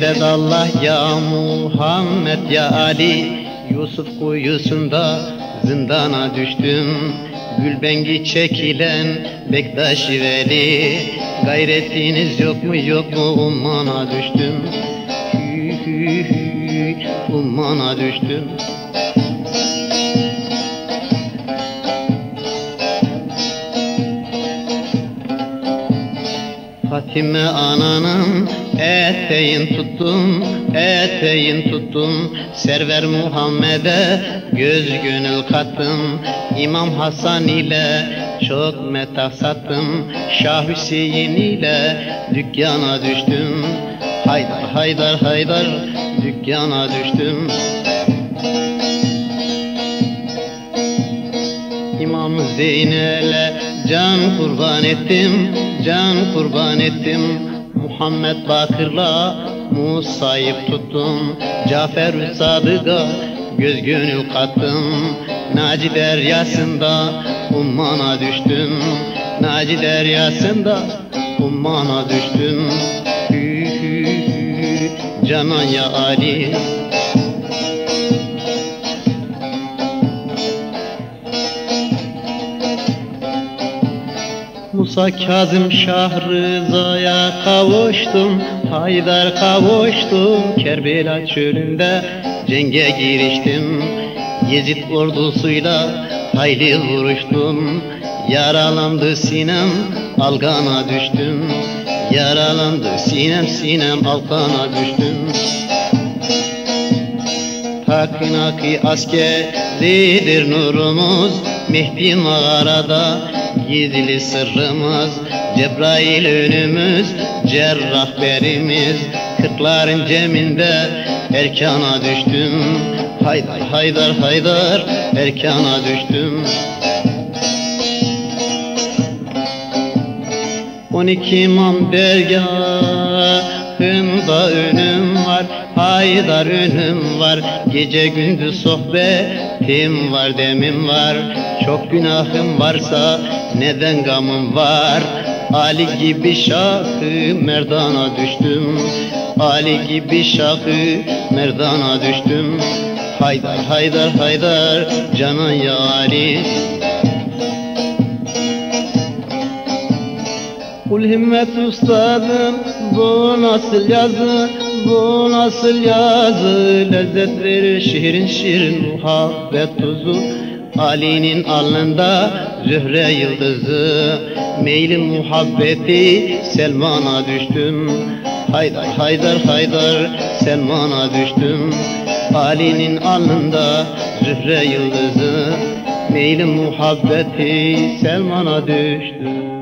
Resulallah ya Muhammed ya Ali? Yusuf kuyusunda zindana düştüm. Gülbengi çekilen Bektaşi Veli. Gayretiniz yok mu yok mu? Ummana düştüm. Hü hü hü ummana düştüm. Fatime ananın eteğin tuttum, eteğin tuttum. Server Muhammed'e göz gönül kattım. İmam Hasan ile çok metah sattım. Şah Hüseyin ile dükkana düştüm. Haydar haydar haydar dükkana düştüm. İmam Zeynel'e can kurban ettim, can kurban ettim. Muhammed Bakır'la Musa'yı tuttum. Cafer Sadık'a göz gönül kattım. Naci deryasında ummana düştüm. Naci deryasında ummana düştüm. Hü hü hü canan ya Ali. Musa Kazım Şah Rıza'ya kavuştum Haydar kavuştum. Kerbela çölünde cenge giriştim. Yezid ordusuyla hayli vuruştum. Yaralandı sinem algana düştüm. Yaralandı sinem sinem algana düştüm. Takınaki askeridir nurumuz Mehdi mağarada gizli sırrımız Cebrail önümüz, cerrahberimiz Kırkların ceminde erkana düştüm. Haydar haydar haydar erkana düştüm. On iki imam dergahında önüm var Haydar önüm var Gece gündüz sohbetim var demim var. Çok günahım varsa neden gamım var? Ali gibi şahı merdana düştüm. Ali gibi şahı merdana düştüm. Haydar haydar haydar canan ya Ali Kul himmet ustadım bu nasıl yazı? Bu nasıl yazı? Lezzet verir şiirin şiirin muhabbet tuzu. Ali'nin alnında zühre yıldızı. Meyli muhabbeti Selman'a düştüm. Haydar haydar haydar Selman'a düştüm. Ali'nin alnında zühre yıldızı. Meyli muhabbeti Selman'a düştüm